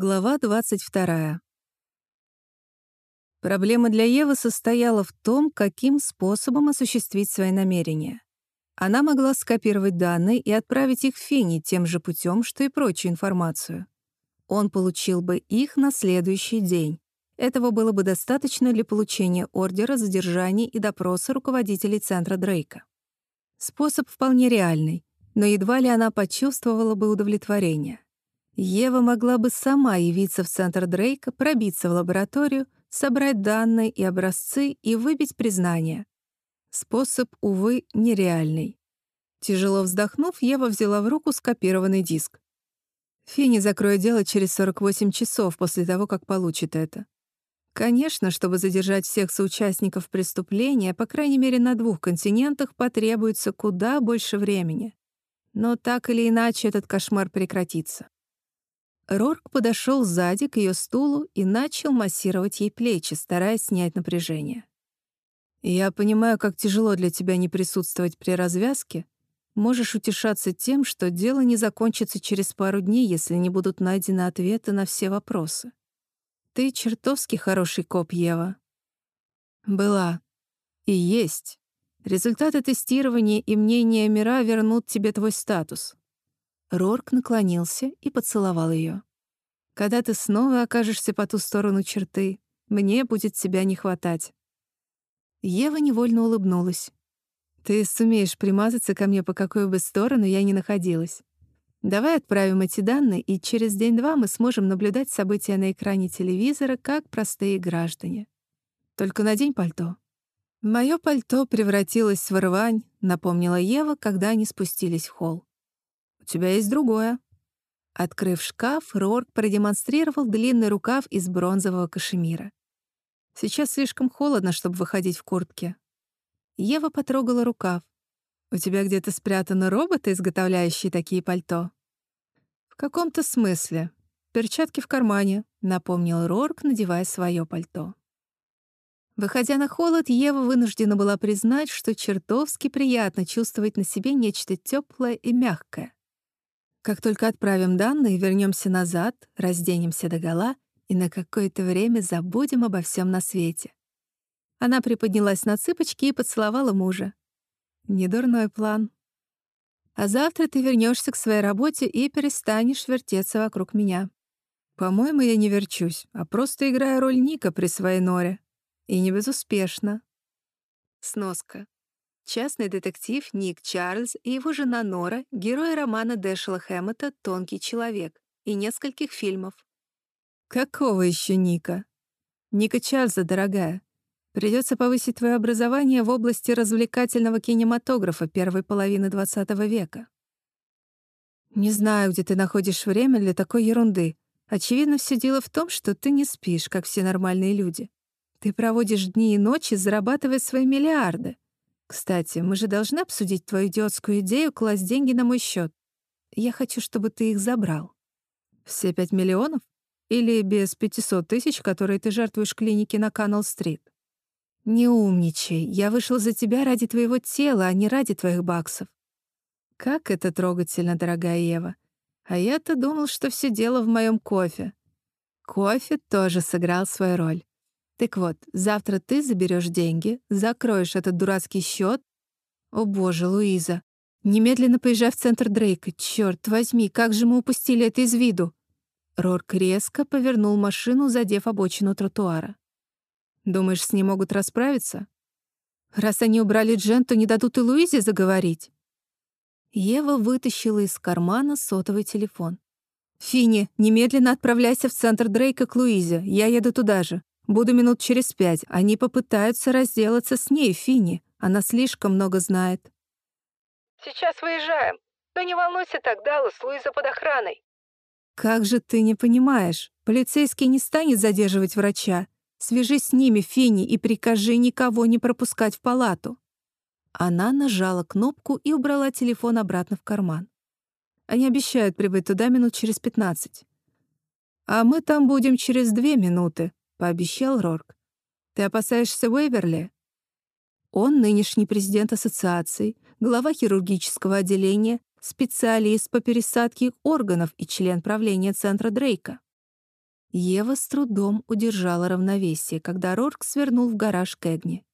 Глава 22. Проблема для Евы состояла в том, каким способом осуществить свои намерения. Она могла скопировать данные и отправить их Фине тем же путем, что и прочую информацию. Он получил бы их на следующий день. Этого было бы достаточно для получения ордера задержания и допроса руководителей центра Дрейка. Способ вполне реальный, но едва ли она почувствовала бы удовлетворение. Ева могла бы сама явиться в центр Дрейка, пробиться в лабораторию, собрать данные и образцы и выбить признание. Способ, увы, нереальный. Тяжело вздохнув, Ева взяла в руку скопированный диск. Финни закроет дело через 48 часов после того, как получит это. Конечно, чтобы задержать всех соучастников преступления, по крайней мере на двух континентах, потребуется куда больше времени. Но так или иначе этот кошмар прекратится. Рорк подошел сзади к ее стулу и начал массировать ей плечи, стараясь снять напряжение. «Я понимаю, как тяжело для тебя не присутствовать при развязке. Можешь утешаться тем, что дело не закончится через пару дней, если не будут найдены ответы на все вопросы. Ты чертовски хороший коп, Ева». «Была. И есть. Результаты тестирования и мнения мира вернут тебе твой статус. Рорк наклонился и поцеловал ее. «Когда ты снова окажешься по ту сторону черты, мне будет тебя не хватать». Ева невольно улыбнулась. «Ты сумеешь примазаться ко мне по какой бы сторону я ни находилась. Давай отправим эти данные, и через день-два мы сможем наблюдать события на экране телевизора как простые граждане. Только надень пальто». «Моё пальто превратилось в рвань», — напомнила Ева, когда они спустились в холл тебя есть другое». Открыв шкаф, Рорк продемонстрировал длинный рукав из бронзового кашемира. «Сейчас слишком холодно, чтобы выходить в куртке». Ева потрогала рукав. «У тебя где-то спрятаны роботы, изготовляющие такие пальто?» «В каком-то смысле. Перчатки в кармане», — напомнил Рорк, надевая свое пальто. Выходя на холод, Ева вынуждена была признать, что чертовски приятно чувствовать на себе нечто теплое и мягкое. Как только отправим данные, вернемся назад, разденемся догола и на какое-то время забудем обо всем на свете. Она приподнялась на цыпочки и поцеловала мужа. Недурной план. А завтра ты вернешься к своей работе и перестанешь вертеться вокруг меня. По-моему, я не верчусь, а просто играю роль Ника при своей норе. И не безуспешно. Сноска. Частный детектив Ник Чарльз и его жена Нора — герои романа Дэшела Хэммета «Тонкий человек» и нескольких фильмов. Какого еще Ника? Ника Чарльза, дорогая. Придется повысить твое образование в области развлекательного кинематографа первой половины XX века. Не знаю, где ты находишь время для такой ерунды. Очевидно, все дело в том, что ты не спишь, как все нормальные люди. Ты проводишь дни и ночи, зарабатывая свои миллиарды. Кстати, мы же должны обсудить твою идиотскую идею класть деньги на мой счет. Я хочу, чтобы ты их забрал. Все пять миллионов? Или без 500 тысяч, которые ты жертвуешь клинике на Каннелл-стрит? Не умничай. Я вышел за тебя ради твоего тела, а не ради твоих баксов. Как это трогательно, дорогая Ева. А я-то думал, что все дело в моем кофе. Кофе тоже сыграл свою роль. Так вот, завтра ты заберешь деньги, закроешь этот дурацкий счет. О боже, Луиза, немедленно поезжай в центр Дрейка. Черт возьми, как же мы упустили это из виду. Рорк резко повернул машину, задев обочину тротуара. Думаешь, с ней могут расправиться? Раз они убрали Джен, то не дадут и Луизе заговорить. Ева вытащила из кармана сотовый телефон. «Финни, немедленно отправляйся в центр Дрейка к Луизе. Я еду туда же. Буду минут через пять. Они попытаются разделаться с ней, Фини. Она слишком много знает. Сейчас выезжаем. Но не волнуйся так, Даллас, Луиза под охраной. Как же ты не понимаешь? Полицейский не станет задерживать врача. Свяжись с ними, Фини, и прикажи никого не пропускать в палату. Она нажала кнопку и убрала телефон обратно в карман. Они обещают прибыть туда минут через пятнадцать. А мы там будем через две минуты, пообещал Рорк. «Ты опасаешься Уэверли?» Он нынешний президент ассоциации, глава хирургического отделения, специалист по пересадке органов и член правления Центра Дрейка. Ева с трудом удержала равновесие, когда Рорк свернул в гараж Кэгни.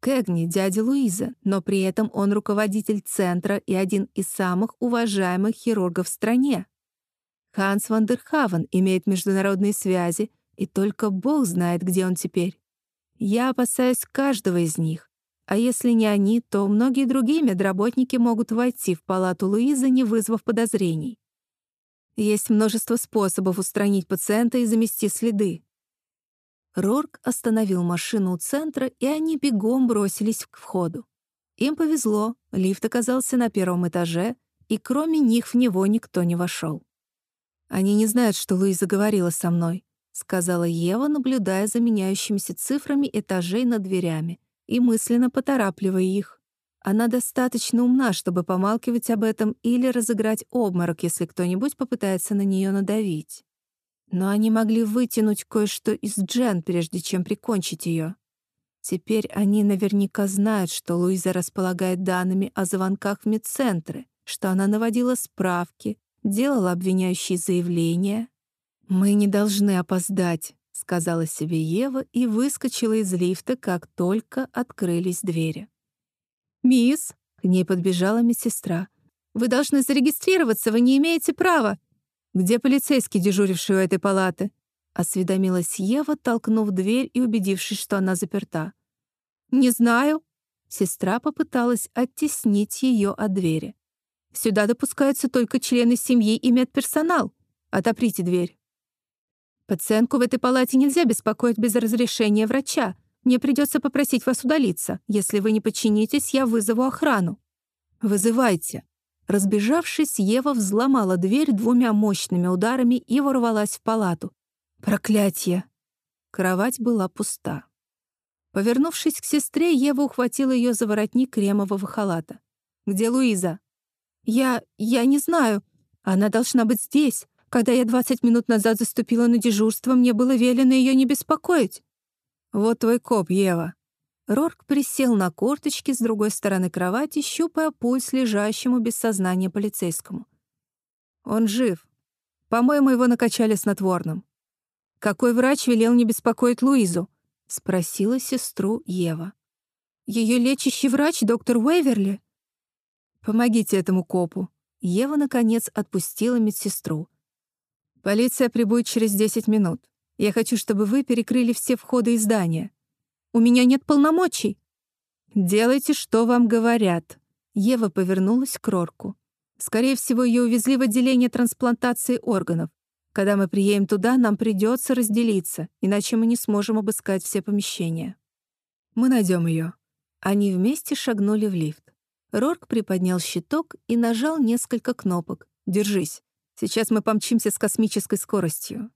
Кэгни — дядя Луиза, но при этом он руководитель центра и один из самых уважаемых хирургов в стране. Ханс Вандерхавен имеет международные связи, и только Бог знает, где он теперь. Я опасаюсь каждого из них. А если не они, то многие другие медработники могут войти в палату Луизы, не вызвав подозрений. Есть множество способов устранить пациента и замести следы. Рорк остановил машину у центра, и они бегом бросились к входу. Им повезло, лифт оказался на первом этаже, и кроме них в него никто не вошел. «Они не знают, что Луиза говорила со мной», — сказала Ева, наблюдая за меняющимися цифрами этажей над дверями и мысленно поторапливая их. Она достаточно умна, чтобы помалкивать об этом или разыграть обморок, если кто-нибудь попытается на нее надавить. Но они могли вытянуть кое-что из Джен, прежде чем прикончить ее. Теперь они наверняка знают, что Луиза располагает данными о звонках в медцентры, что она наводила справки, делала обвиняющие заявления. «Мы не должны опоздать», — сказала себе Ева и выскочила из лифта, как только открылись двери. «Мисс», — к ней подбежала медсестра, — «вы должны зарегистрироваться, вы не имеете права. «Где полицейский, дежуривший у этой палаты?» — осведомилась Ева, толкнув дверь и убедившись, что она заперта. «Не знаю». Сестра попыталась оттеснить ее от двери. «Сюда допускаются только члены семьи и медперсонал. Отоприте дверь». «Пациентку в этой палате нельзя беспокоить без разрешения врача. Мне придется попросить вас удалиться. Если вы не подчинитесь, я вызову охрану». «Вызывайте», Разбежавшись, Ева взломала дверь двумя мощными ударами и ворвалась в палату. Проклятье! Кровать была пуста. Повернувшись к сестре, Ева ухватила ее за воротник кремового халата. «Где Луиза?» «Я... я не знаю. Она должна быть здесь. Когда я 20 минут назад заступила на дежурство, мне было велено ее не беспокоить». «Вот твой коп, Ева. Рорк присел на корточки с другой стороны кровати, щупая пульс лежащему без сознания полицейскому. «Он жив. По-моему, его накачали снотворным». «Какой врач велел не беспокоить Луизу?» — спросила сестру Ева. Ее лечащий врач, доктор Уэйверли?» «Помогите этому копу». Ева, наконец, отпустила медсестру. «Полиция прибудет через 10 минут. Я хочу, чтобы вы перекрыли все входы и здания. У меня нет полномочий». «Делайте, что вам говорят». Ева повернулась к Рорку. «Скорее всего, ее увезли в отделение трансплантации органов. Когда мы приедем туда, нам придется разделиться, иначе мы не сможем обыскать все помещения. Мы найдем ее. Они вместе шагнули в лифт. Рорк приподнял щиток и нажал несколько кнопок. «Держись. Сейчас мы помчимся с космической скоростью».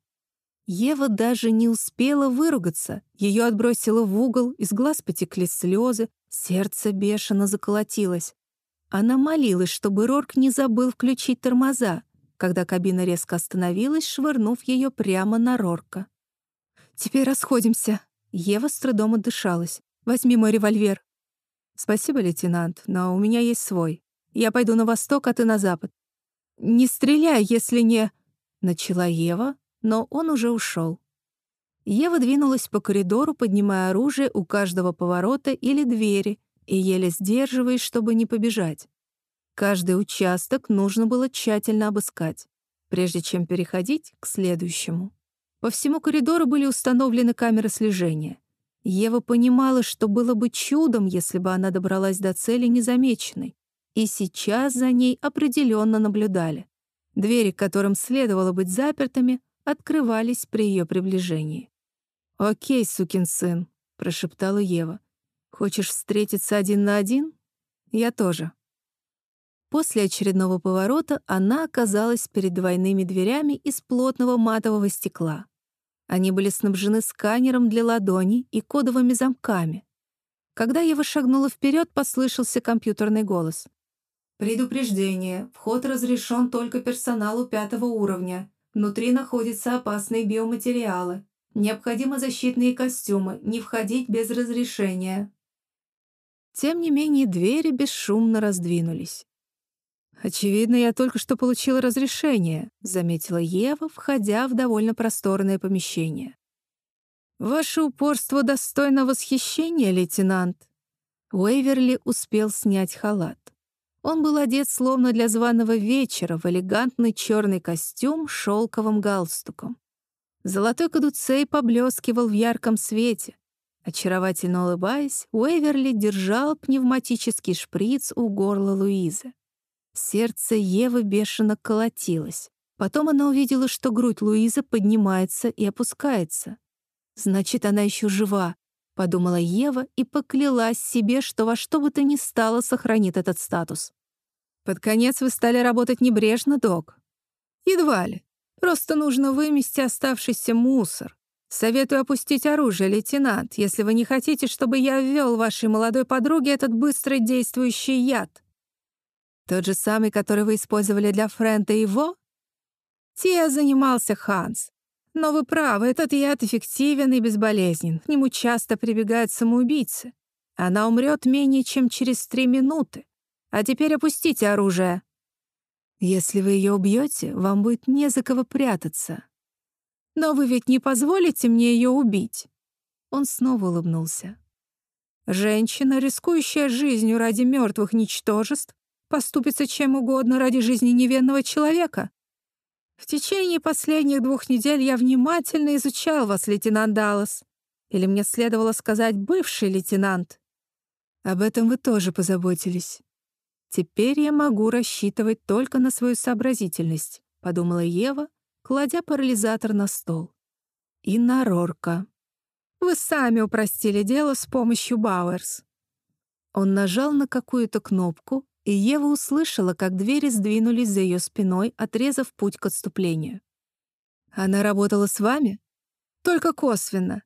Ева даже не успела выругаться. Ее отбросило в угол, из глаз потекли слезы, сердце бешено заколотилось. Она молилась, чтобы Рорк не забыл включить тормоза, когда кабина резко остановилась, швырнув ее прямо на Рорка. «Теперь расходимся». Ева с трудом отдышалась. «Возьми мой револьвер». «Спасибо, лейтенант, но у меня есть свой. Я пойду на восток, а ты на запад». «Не стреляй, если не...» Начала Ева, но он уже ушел. Ева двинулась по коридору, поднимая оружие у каждого поворота или двери и еле сдерживаясь, чтобы не побежать. Каждый участок нужно было тщательно обыскать, прежде чем переходить к следующему. По всему коридору были установлены камеры слежения. Ева понимала, что было бы чудом, если бы она добралась до цели незамеченной, и сейчас за ней определенно наблюдали. Двери, которым следовало быть запертыми, открывались при ее приближении. «Окей, сукин сын», — прошептала Ева. «Хочешь встретиться один на один? Я тоже». После очередного поворота она оказалась перед двойными дверями из плотного матового стекла. Они были снабжены сканером для ладоней и кодовыми замками. Когда Ева шагнула вперед, послышался компьютерный голос. «Предупреждение. Вход разрешен только персоналу пятого уровня. Внутри находятся опасные биоматериалы. Необходимы защитные костюмы, не входить без разрешения. Тем не менее, двери бесшумно раздвинулись. «Очевидно, я только что получила разрешение», — заметила Ева, входя в довольно просторное помещение. «Ваше упорство достойно восхищения, лейтенант». Уэйверли успел снять халат. Он был одет словно для званого вечера в элегантный черный костюм с шелковым галстуком. Золотой кадуцей поблескивал в ярком свете. Очаровательно улыбаясь, Уэверли держал пневматический шприц у горла Луизы. Сердце Евы бешено колотилось. Потом она увидела, что грудь Луизы поднимается и опускается. «Значит, она еще жива», — подумала Ева и поклялась себе, что во что бы то ни стало сохранит этот статус. «Под конец вы стали работать небрежно, док?» «Едва ли. Просто нужно вымести оставшийся мусор. Советую опустить оружие, лейтенант, если вы не хотите, чтобы я ввел вашей молодой подруге этот быстро действующий яд». Тот же самый, который вы использовали для Фрэнта и его? Те занимался Ханс. Но вы правы, этот яд эффективен и безболезнен. К нему часто прибегают самоубийцы. Она умрет менее чем через три минуты. А теперь опустите оружие. Если вы ее убьете, вам будет не за кого прятаться. Но вы ведь не позволите мне ее убить. Он снова улыбнулся. Женщина, рискующая жизнью ради мертвых ничтожеств, поступится чем угодно ради жизни невинного человека. В течение последних двух недель я внимательно изучал вас, лейтенант Даллас. Или мне следовало сказать «бывший лейтенант». Об этом вы тоже позаботились. Теперь я могу рассчитывать только на свою сообразительность, подумала Ева, кладя парализатор на стол. И на Рорка. Вы сами упростили дело с помощью Бауэрс. Он нажал на какую-то кнопку, и Ева услышала, как двери сдвинулись за ее спиной, отрезав путь к отступлению. «Она работала с вами?» «Только косвенно.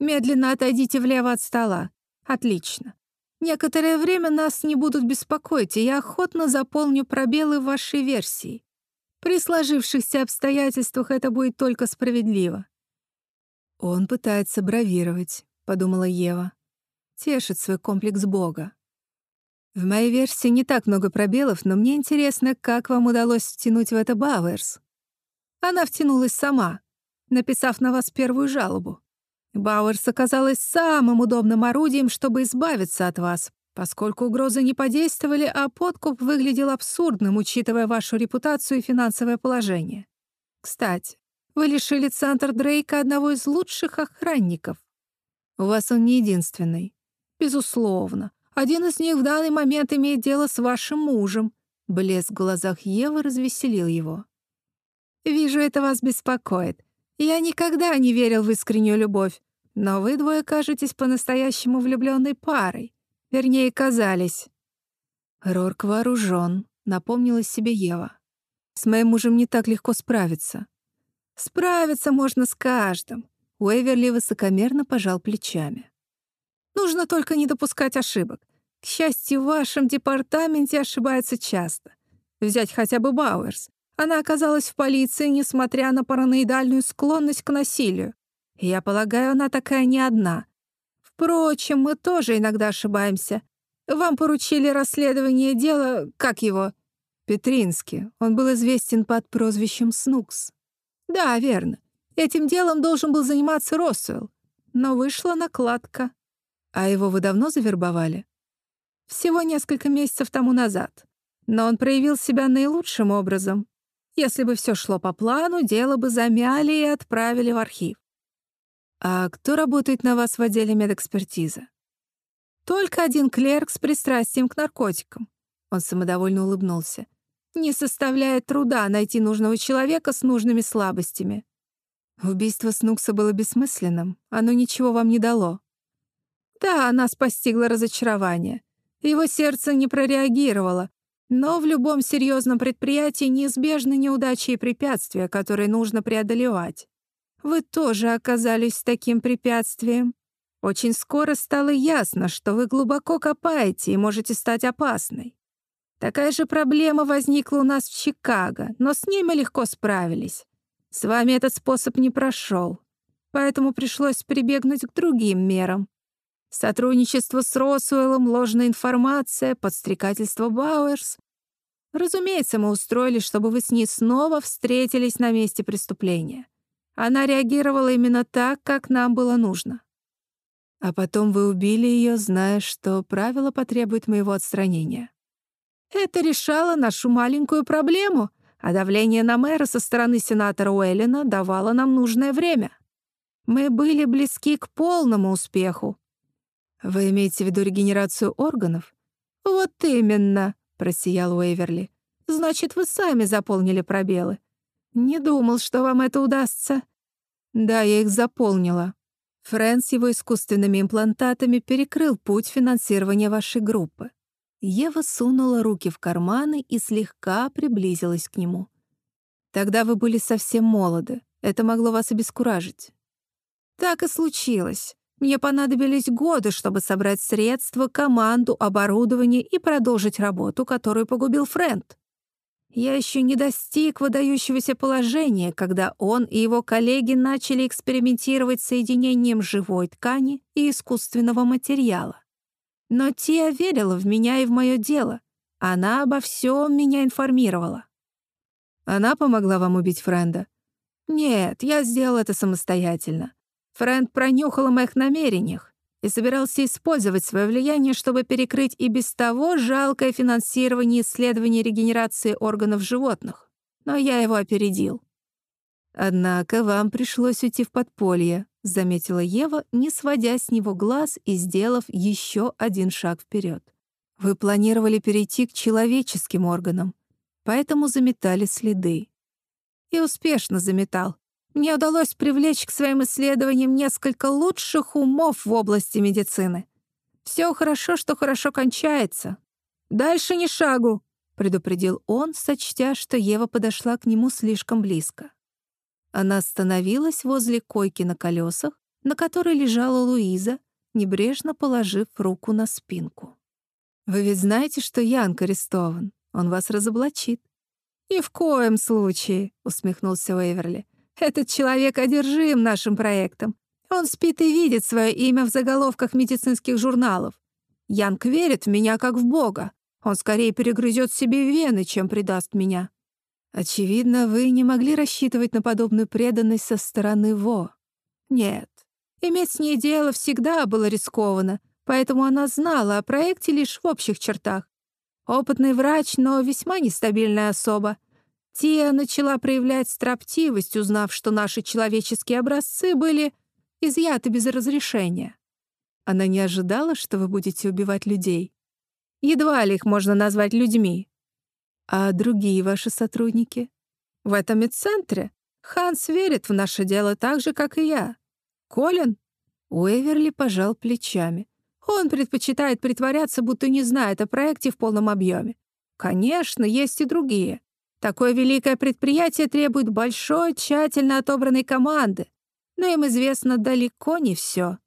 Медленно отойдите влево от стола. Отлично. Некоторое время нас не будут беспокоить, и я охотно заполню пробелы в вашей версии. При сложившихся обстоятельствах это будет только справедливо». «Он пытается бравировать», — подумала Ева. «Тешит свой комплекс Бога». В моей версии не так много пробелов, но мне интересно, как вам удалось втянуть в это Бауэрс. Она втянулась сама, написав на вас первую жалобу. Бауэрс оказалась самым удобным орудием, чтобы избавиться от вас, поскольку угрозы не подействовали, а подкуп выглядел абсурдным, учитывая вашу репутацию и финансовое положение. Кстати, вы лишили Центр Дрейка одного из лучших охранников. У вас он не единственный. Безусловно. Один из них в данный момент имеет дело с вашим мужем». Блеск в глазах Евы развеселил его. «Вижу, это вас беспокоит. Я никогда не верил в искреннюю любовь, но вы двое кажетесь по-настоящему влюбленной парой. Вернее, казались». «Рорк вооружен», — напомнила себе Ева. «С моим мужем не так легко справиться». «Справиться можно с каждым», — Уэверли высокомерно пожал плечами. Нужно только не допускать ошибок. К счастью, в вашем департаменте ошибаются часто. Взять хотя бы Бауэрс. Она оказалась в полиции, несмотря на параноидальную склонность к насилию. Я полагаю, она такая не одна. Впрочем, мы тоже иногда ошибаемся. Вам поручили расследование дела, как его? Петрински. Он был известен под прозвищем Снукс. Да, верно. Этим делом должен был заниматься Россуэлл. Но вышла накладка. А его вы давно завербовали? Всего несколько месяцев тому назад. Но он проявил себя наилучшим образом. Если бы все шло по плану, дело бы замяли и отправили в архив. А кто работает на вас в отделе медэкспертизы? Только один клерк с пристрастием к наркотикам. Он самодовольно улыбнулся. Не составляет труда найти нужного человека с нужными слабостями. Убийство Снукса было бессмысленным. Оно ничего вам не дало. Да, нас постигло разочарование. Его сердце не прореагировало, но в любом серьезном предприятии неизбежны неудачи и препятствия, которые нужно преодолевать. Вы тоже оказались таким препятствием. Очень скоро стало ясно, что вы глубоко копаете и можете стать опасной. Такая же проблема возникла у нас в Чикаго, но с ней мы легко справились. С вами этот способ не прошел, поэтому пришлось прибегнуть к другим мерам. Сотрудничество с Росуэллом, ложная информация, подстрекательство Бауэрс. Разумеется, мы устроили, чтобы вы с ней снова встретились на месте преступления. Она реагировала именно так, как нам было нужно. А потом вы убили ее, зная, что правило потребует моего отстранения. Это решало нашу маленькую проблему, а давление на мэра со стороны сенатора Уэллина давало нам нужное время. Мы были близки к полному успеху. Вы имеете в виду регенерацию органов? Вот именно, просиял Уэйверли. Значит, вы сами заполнили пробелы. Не думал, что вам это удастся. Да, я их заполнила. Фрэнс его искусственными имплантатами перекрыл путь финансирования вашей группы. Ева сунула руки в карманы и слегка приблизилась к нему. Тогда вы были совсем молоды. Это могло вас обескуражить. Так и случилось. Мне понадобились годы, чтобы собрать средства, команду, оборудование и продолжить работу, которую погубил Фрэнд. Я еще не достиг выдающегося положения, когда он и его коллеги начали экспериментировать с соединением живой ткани и искусственного материала. Но Тия верила в меня и в мое дело. Она обо всем меня информировала. Она помогла вам убить Френда? Нет, я сделал это самостоятельно. Фрэнд пронюхал о моих намерениях и собирался использовать свое влияние, чтобы перекрыть и без того жалкое финансирование исследований регенерации органов животных. Но я его опередил. «Однако вам пришлось уйти в подполье», — заметила Ева, не сводя с него глаз и сделав еще один шаг вперед. «Вы планировали перейти к человеческим органам, поэтому заметали следы». И успешно заметал. Мне удалось привлечь к своим исследованиям несколько лучших умов в области медицины. Все хорошо, что хорошо кончается. Дальше ни шагу, предупредил он, сочтя, что Ева подошла к нему слишком близко. Она остановилась возле койки на колесах, на которой лежала Луиза, небрежно положив руку на спинку. «Вы ведь знаете, что Янг арестован. Он вас разоблачит». «Ни в коем случае», — усмехнулся Уэверли. Этот человек одержим нашим проектом. Он спит и видит свое имя в заголовках медицинских журналов. Янг верит в меня как в Бога. Он скорее перегрызет себе вены, чем предаст меня. Очевидно, вы не могли рассчитывать на подобную преданность со стороны Во. Нет. Иметь с ней дело всегда было рискованно, поэтому она знала о проекте лишь в общих чертах. Опытный врач, но весьма нестабильная особа — Тия начала проявлять строптивость, узнав, что наши человеческие образцы были изъяты без разрешения. Она не ожидала, что вы будете убивать людей. Едва ли их можно назвать людьми. А другие ваши сотрудники? В этом медцентре Ханс верит в наше дело так же, как и я. Колин? Уэверли пожал плечами. Он предпочитает притворяться, будто не знает о проекте в полном объеме. Конечно, есть и другие. Такое великое предприятие требует большой, тщательно отобранной команды, но им известно далеко не все.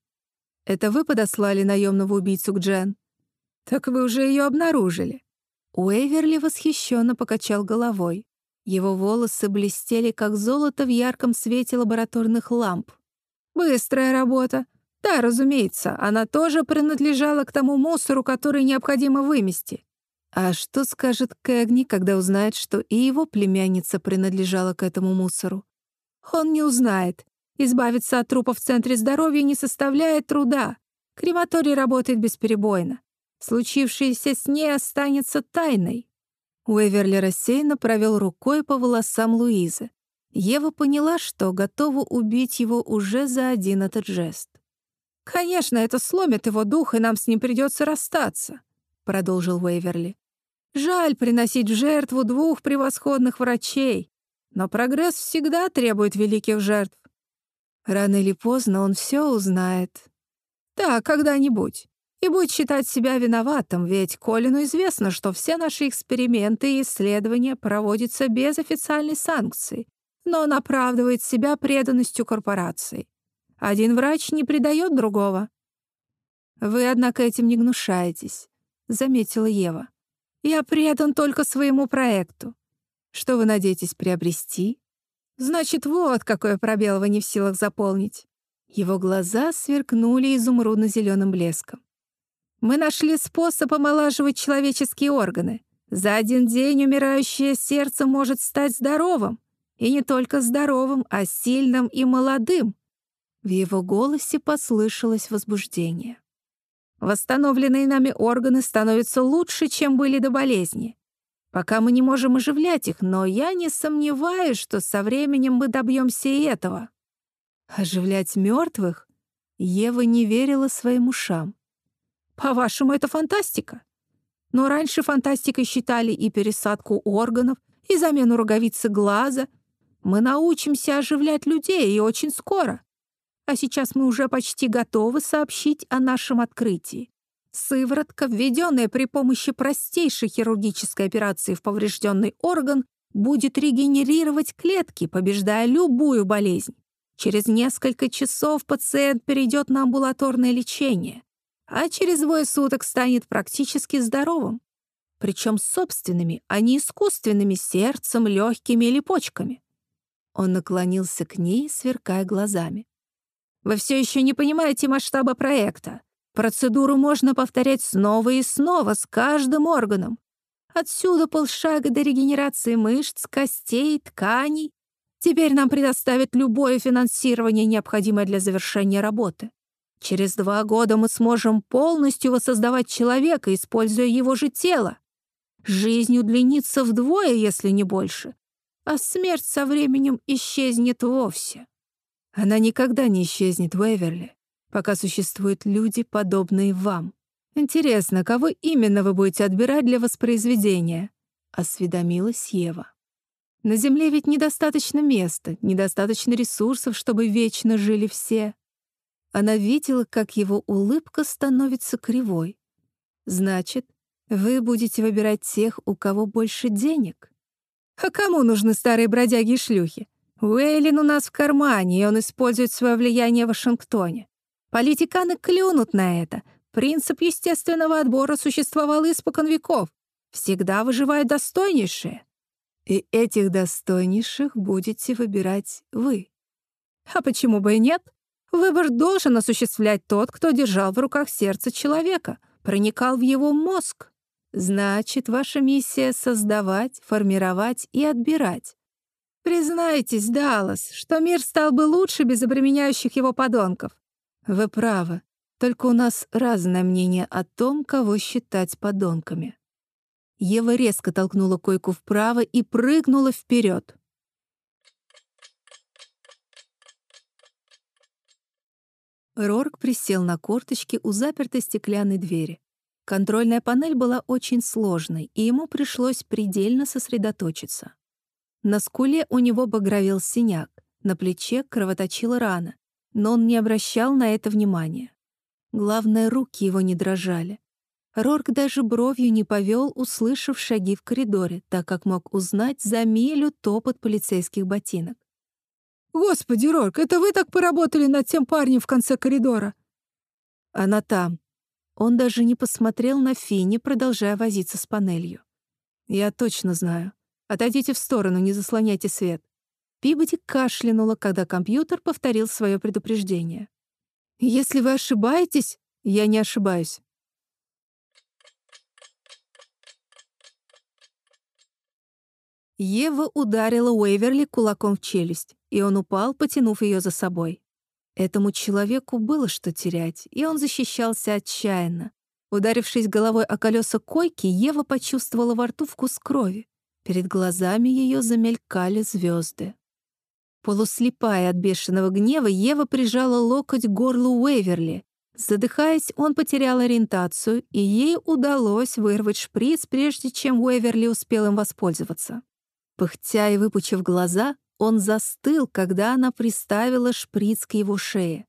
Это вы подослали наемного убийцу к Джен? Так вы уже ее обнаружили. Уэверли восхищенно покачал головой. Его волосы блестели, как золото в ярком свете лабораторных ламп. «Быстрая работа. Да, разумеется, она тоже принадлежала к тому мусору, который необходимо вымести. А что скажет Кэгни, когда узнает, что и его племянница принадлежала к этому мусору? Он не узнает. Избавиться от трупа в центре здоровья не составляет труда. Крематорий работает бесперебойно. Случившееся с ней останется тайной. Уэверли рассеянно провел рукой по волосам Луизы. Ева поняла, что готова убить его уже за один этот жест. «Конечно, это сломит его дух, и нам с ним придется расстаться», — продолжил Уэверли. Жаль приносить в жертву двух превосходных врачей, но прогресс всегда требует великих жертв. Рано или поздно он все узнает. Да, когда-нибудь. И будет считать себя виноватым, ведь Колину известно, что все наши эксперименты и исследования проводятся без официальной санкции, но он оправдывает себя преданностью корпорации. Один врач не предает другого. «Вы, однако, этим не гнушаетесь», — заметила Ева. Я предан только своему проекту. Что вы надеетесь приобрести? Значит, вот какой пробел вы не в силах заполнить. Его глаза сверкнули изумрудно-зеленым блеском. Мы нашли способ омолаживать человеческие органы. За один день умирающее сердце может стать здоровым. И не только здоровым, а сильным и молодым. В его голосе послышалось возбуждение. Восстановленные нами органы становятся лучше, чем были до болезни. Пока мы не можем оживлять их, но я не сомневаюсь, что со временем мы добьемся и этого. Оживлять мертвых? Ева не верила своим ушам. По-вашему, это фантастика? Но раньше фантастикой считали и пересадку органов, и замену роговицы глаза. Мы научимся оживлять людей, и очень скоро. А сейчас мы уже почти готовы сообщить о нашем открытии. Сыворотка, введенная при помощи простейшей хирургической операции в поврежденный орган, будет регенерировать клетки, побеждая любую болезнь. Через несколько часов пациент перейдет на амбулаторное лечение, а через двое суток станет практически здоровым. Причем собственными, а не искусственными сердцем, легкими или почками. Он наклонился к ней, сверкая глазами. «Вы все еще не понимаете масштаба проекта. Процедуру можно повторять снова и снова с каждым органом. Отсюда полшага до регенерации мышц, костей, тканей. Теперь нам предоставят любое финансирование, необходимое для завершения работы. Через два года мы сможем полностью воссоздавать человека, используя его же тело. Жизнь удлинится вдвое, если не больше, а смерть со временем исчезнет вовсе. Она никогда не исчезнет, Уэверли пока существуют люди, подобные вам. Интересно, кого именно вы будете отбирать для воспроизведения?» — осведомилась Ева. «На Земле ведь недостаточно места, недостаточно ресурсов, чтобы вечно жили все». Она видела, как его улыбка становится кривой. «Значит, вы будете выбирать тех, у кого больше денег?» «А кому нужны старые бродяги и шлюхи? Уэйлин у нас в кармане, и он использует свое влияние в Вашингтоне. Политиканы клюнут на это. Принцип естественного отбора существовал испокон веков. Всегда выживают достойнейшие. И этих достойнейших будете выбирать вы. А почему бы и нет? Выбор должен осуществлять тот, кто держал в руках сердце человека, проникал в его мозг. Значит, ваша миссия — создавать, формировать и отбирать. Признайтесь, Даллас, что мир стал бы лучше без обременяющих его подонков. Вы правы. Только у нас разное мнение о том, кого считать подонками. Ева резко толкнула койку вправо и прыгнула вперед. Рорк присел на корточки у запертой стеклянной двери. Контрольная панель была очень сложной, и ему пришлось предельно сосредоточиться. На скуле у него багровел синяк, на плече кровоточила рана, но он не обращал на это внимания. Главное, руки его не дрожали. Рорк даже бровью не повел, услышав шаги в коридоре, так как мог узнать за милю топот полицейских ботинок. «Господи, Рорк, это вы так поработали над тем парнем в конце коридора?» «Она там». Он даже не посмотрел на Финни, продолжая возиться с панелью. «Я точно знаю. Отойдите в сторону, не заслоняйте свет». Пибоди кашлянула, когда компьютер повторил свое предупреждение. «Если вы ошибаетесь, я не ошибаюсь». Ева ударила Уэйверли кулаком в челюсть, и он упал, потянув ее за собой. Этому человеку было что терять, и он защищался отчаянно. Ударившись головой о колеса койки, Ева почувствовала во рту вкус крови. Перед глазами ее замелькали звезды. Полуслепая от бешеного гнева, Ева прижала локоть к горлу Уэверли. Задыхаясь, он потерял ориентацию, и ей удалось вырвать шприц, прежде чем Уэверли успел им воспользоваться. Пыхтя и выпучив глаза, он застыл, когда она приставила шприц к его шее.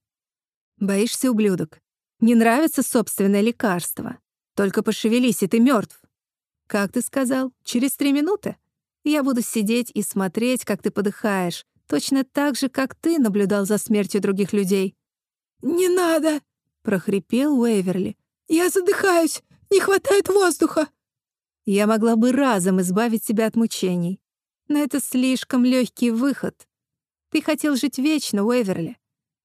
«Боишься, ублюдок? Не нравится собственное лекарство? Только пошевелись, и ты мертв. «Как ты сказал? Через три минуты? Я буду сидеть и смотреть, как ты подыхаешь, Точно так же, как ты наблюдал за смертью других людей». «Не надо!» — прохрипел Уэверли. «Я задыхаюсь! Не хватает воздуха!» Я могла бы разом избавить себя от мучений. Но это слишком легкий выход. Ты хотел жить вечно, Уэверли.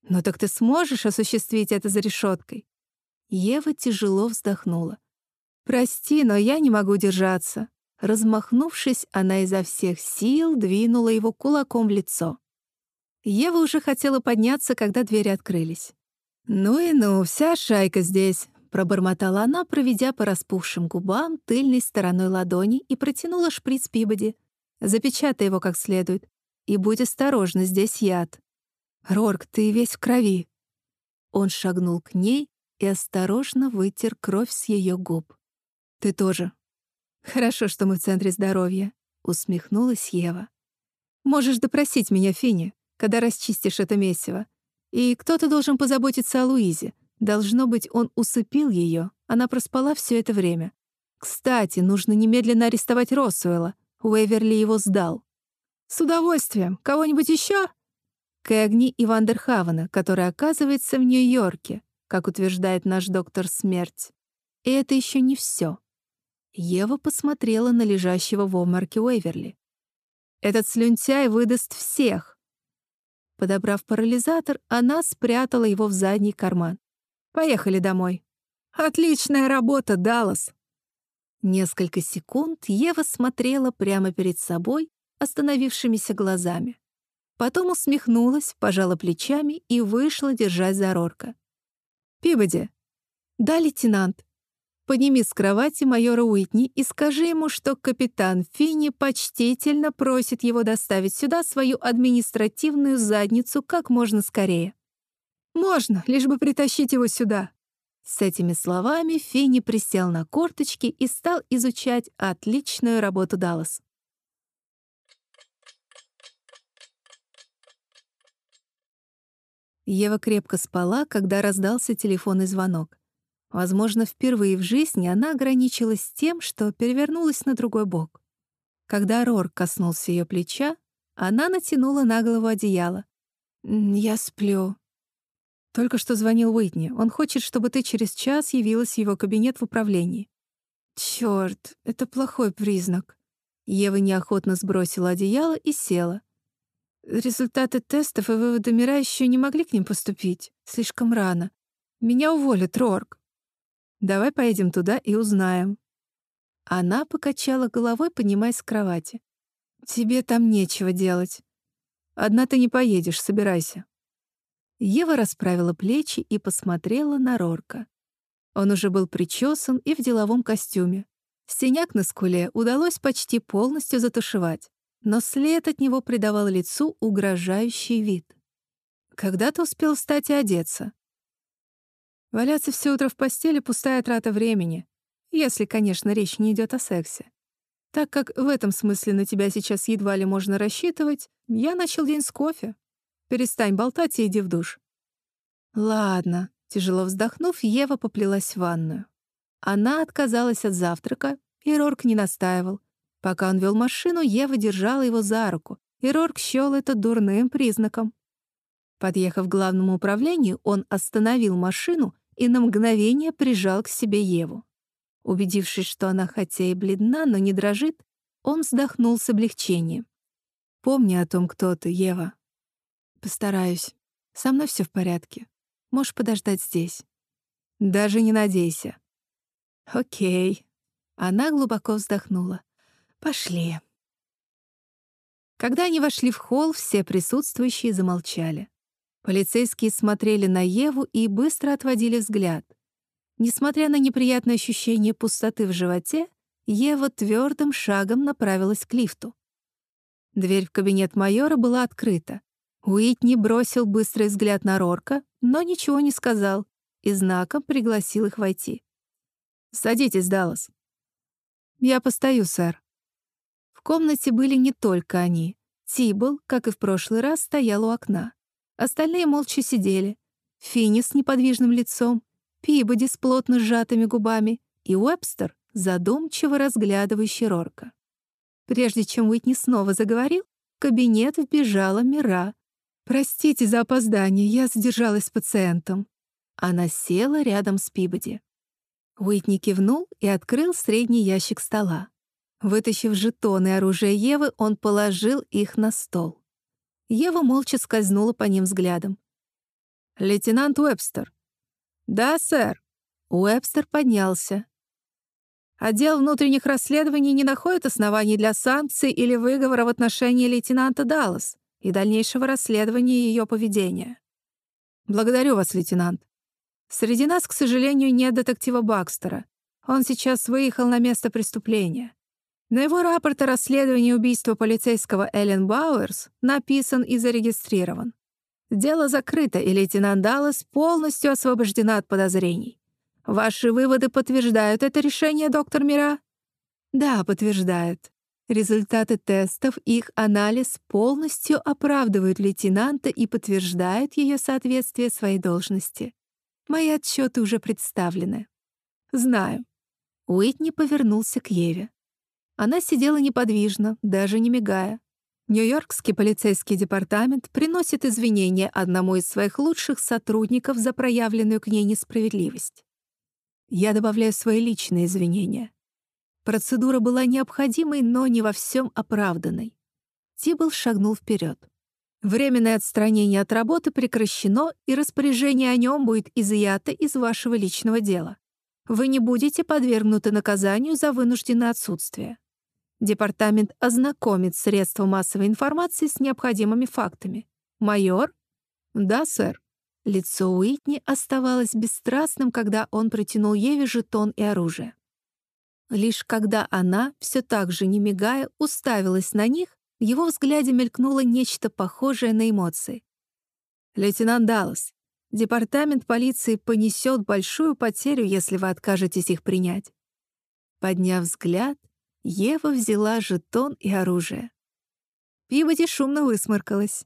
Но так ты сможешь осуществить это за решеткой? Ева тяжело вздохнула. «Прости, но я не могу держаться. Размахнувшись, она изо всех сил двинула его кулаком в лицо. Ева уже хотела подняться, когда двери открылись. «Ну и ну, вся шайка здесь», — пробормотала она, проведя по распухшим губам тыльной стороной ладони и протянула шприц Пибоди. «Запечатай его как следует. И будь осторожна, здесь яд». «Рорк, ты весь в крови». Он шагнул к ней и осторожно вытер кровь с ее губ. «Ты тоже». «Хорошо, что мы в центре здоровья», — усмехнулась Ева. «Можешь допросить меня, Финни, когда расчистишь это месиво. И кто-то должен позаботиться о Луизе. Должно быть, он усыпил ее. Она проспала все это время. Кстати, нужно немедленно арестовать Росуэлла. Уэверли его сдал. С удовольствием. Кого-нибудь еще? Кэгни и Вандерхавена, который оказывается в Нью-Йорке, как утверждает наш доктор Смерть. И это еще не все. Ева посмотрела на лежащего в обморке Уэверли. «Этот слюнтяй выдаст всех!» Подобрав парализатор, она спрятала его в задний карман. «Поехали домой». «Отличная работа, Даллас!» Несколько секунд Ева смотрела прямо перед собой остановившимися глазами. Потом усмехнулась, пожала плечами и вышла, держась за Рорка. «Пибоди!» «Да, лейтенант!» Подними с кровати майора Уитни и скажи ему, что капитан Финни почтительно просит его доставить сюда свою административную задницу как можно скорее. Можно, лишь бы притащить его сюда. С этими словами Финни присел на корточки и стал изучать отличную работу Даллас. Ева крепко спала, когда раздался телефонный звонок. Возможно, впервые в жизни она ограничилась тем, что перевернулась на другой бок. Когда Рор коснулся ее плеча, она натянула на голову одеяло. «Я сплю». Только что звонил Уитни. Он хочет, чтобы ты через час явилась в его кабинет в управлении. Черт, это плохой признак. Ева неохотно сбросила одеяло и села. Результаты тестов и выводы Мира еще не могли к ним поступить. Слишком рано. Меня уволят, Рорк. Давай поедем туда и узнаем». Она покачала головой, поднимаясь с кровати. «Тебе там нечего делать. Одна ты не поедешь, собирайся». Ева расправила плечи и посмотрела на Рорка. Он уже был причесан и в деловом костюме. Синяк на скуле удалось почти полностью затушевать, но след от него придавал лицу угрожающий вид. «Когда ты успел встать и одеться?» Валяться все утро в постели — пустая трата времени, если, конечно, речь не идет о сексе. Так как в этом смысле на тебя сейчас едва ли можно рассчитывать, я начал день с кофе. Перестань болтать и иди в душ. Ладно, тяжело вздохнув, Ева поплелась в ванную. Она отказалась от завтрака, и Рорк не настаивал. Пока он вел машину, Ева держала его за руку, и Рорк счёл это дурным признаком. Подъехав к главному управлению, он остановил машину и на мгновение прижал к себе Еву. Убедившись, что она хотя и бледна, но не дрожит, он вздохнул с облегчением. «Помни о том, кто ты, Ева». «Постараюсь. Со мной все в порядке. Можешь подождать здесь». «Даже не надейся». «Окей». Она глубоко вздохнула. «Пошли». Когда они вошли в холл, все присутствующие замолчали. Полицейские смотрели на Еву и быстро отводили взгляд. Несмотря на неприятное ощущение пустоты в животе, Ева твердым шагом направилась к лифту. Дверь в кабинет майора была открыта. Уитни бросил быстрый взгляд на Рорка, но ничего не сказал и знаком пригласил их войти. «Садитесь, Даллас». «Я постою, сэр». В комнате были не только они. Тибл, как и в прошлый раз, стоял у окна. Остальные молча сидели. Финни с неподвижным лицом, Пибоди с плотно сжатыми губами и Уэбстер, задумчиво разглядывающий Рорка. Прежде чем Уитни снова заговорил, в кабинет вбежала Мира. «Простите за опоздание, я задержалась с пациентом». Она села рядом с Пибоди. Уитни кивнул и открыл средний ящик стола. Вытащив жетоны и оружие Евы, он положил их на стол. Ева молча скользнула по ним взглядом. «Лейтенант Уэбстер». «Да, сэр». Уэбстер поднялся. Отдел внутренних расследований не находит оснований для санкций или выговора в отношении лейтенанта Даллас и дальнейшего расследования ее поведения. Благодарю вас, лейтенант. Среди нас, к сожалению, нет детектива Бакстера. Он сейчас выехал на место преступления. Но его рапорт о расследовании убийства полицейского Эллен Бауэрс написан и зарегистрирован. Дело закрыто, и лейтенант Даллас полностью освобождена от подозрений. Ваши выводы подтверждают это решение, доктор Мира? Да, подтверждают. Результаты тестов, их анализ полностью оправдывают лейтенанта и подтверждают ее соответствие своей должности. Мои отчеты уже представлены. Знаю. Уитни повернулся к Еве. Она сидела неподвижно, даже не мигая. Нью-Йоркский полицейский департамент приносит извинения одному из своих лучших сотрудников за проявленную к ней несправедливость. Я добавляю свои личные извинения. Процедура была необходимой, но не во всем оправданной. Тибл шагнул вперед. Временное отстранение от работы прекращено, и распоряжение о нем будет изъято из вашего личного дела. Вы не будете подвергнуты наказанию за вынужденное отсутствие. Департамент ознакомит средства массовой информации с необходимыми фактами. Майор? Да, сэр. Лицо Уитни оставалось бесстрастным, когда он протянул Еве жетон и оружие. Лишь когда она, все так же не мигая, уставилась на них, в его взгляде мелькнуло нечто похожее на эмоции. «Лейтенант Даллас, департамент полиции понесет большую потерю, если вы откажетесь их принять». Подняв взгляд, Ева взяла жетон и оружие. Пиводи шумно высморкалась.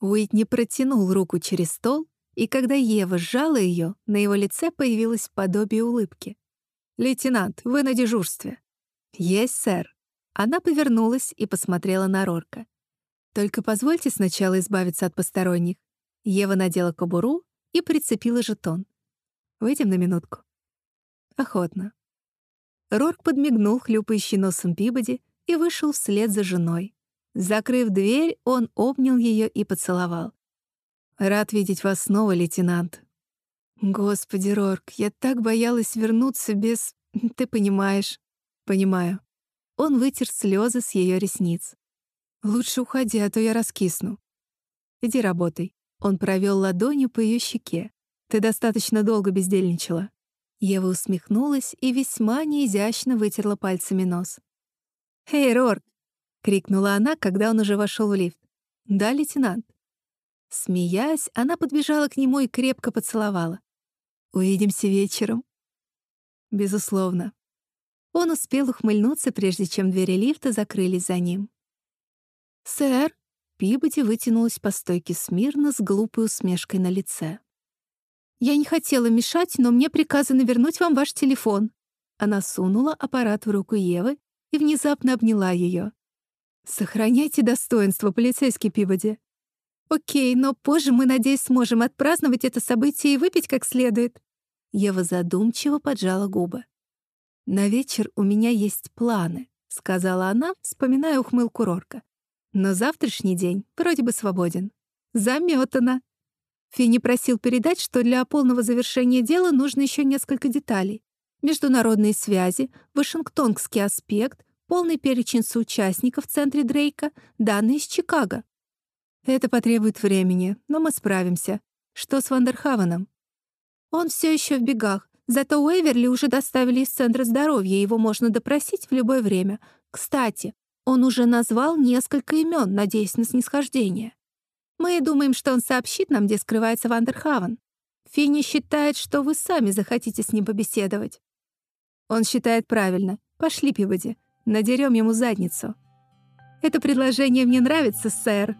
Уитни протянул руку через стол, и когда Ева сжала ее, на его лице появилось подобие улыбки. «Лейтенант, вы на дежурстве». «Есть, сэр». Она повернулась и посмотрела на Рорка. «Только позвольте сначала избавиться от посторонних». Ева надела кобуру и прицепила жетон. «Выйдем на минутку». «Охотно». Рорк подмигнул хлюпающий носом Пибоди и вышел вслед за женой. Закрыв дверь, он обнял ее и поцеловал. «Рад видеть вас снова, лейтенант». «Господи, Рорк, я так боялась вернуться без... Ты понимаешь». «Понимаю». Он вытер слезы с ее ресниц. «Лучше уходи, а то я раскисну». «Иди работай». Он провел ладонью по ее щеке. «Ты достаточно долго бездельничала». Ева усмехнулась и весьма неизящно вытерла пальцами нос. «Эй, Рорк!» — крикнула она, когда он уже вошел в лифт. «Да, лейтенант». Смеясь, она подбежала к нему и крепко поцеловала. «Увидимся вечером». Безусловно. Он успел ухмыльнуться, прежде чем двери лифта закрылись за ним. «Сэр!» — Пибоди вытянулась по стойке смирно с глупой усмешкой на лице. «Я не хотела мешать, но мне приказано вернуть вам ваш телефон». Она сунула аппарат в руку Евы и внезапно обняла ее. «Сохраняйте достоинство, полицейский Пибоди». «Окей, но позже мы, надеюсь, сможем отпраздновать это событие и выпить как следует». Ева задумчиво поджала губы. «На вечер у меня есть планы», — сказала она, вспоминая ухмылку Рорка. «Но завтрашний день вроде бы свободен». «Замётано», Финни просил передать, что для полного завершения дела нужно еще несколько деталей. Международные связи, вашингтонский аспект, полный перечень соучастников в центре Дрейка, данные из Чикаго. Это потребует времени, но мы справимся. Что с Вандерхавеном? Он все еще в бегах, зато Уэверли уже доставили из Центра здоровья, его можно допросить в любое время. Кстати, он уже назвал несколько имен, надеясь на снисхождение. Мы думаем, что он сообщит нам, где скрывается Вандерхавен. Финни считает, что вы сами захотите с ним побеседовать. Он считает правильно. Пошли, Пиводи, надерем ему задницу. Это предложение мне нравится, сэр.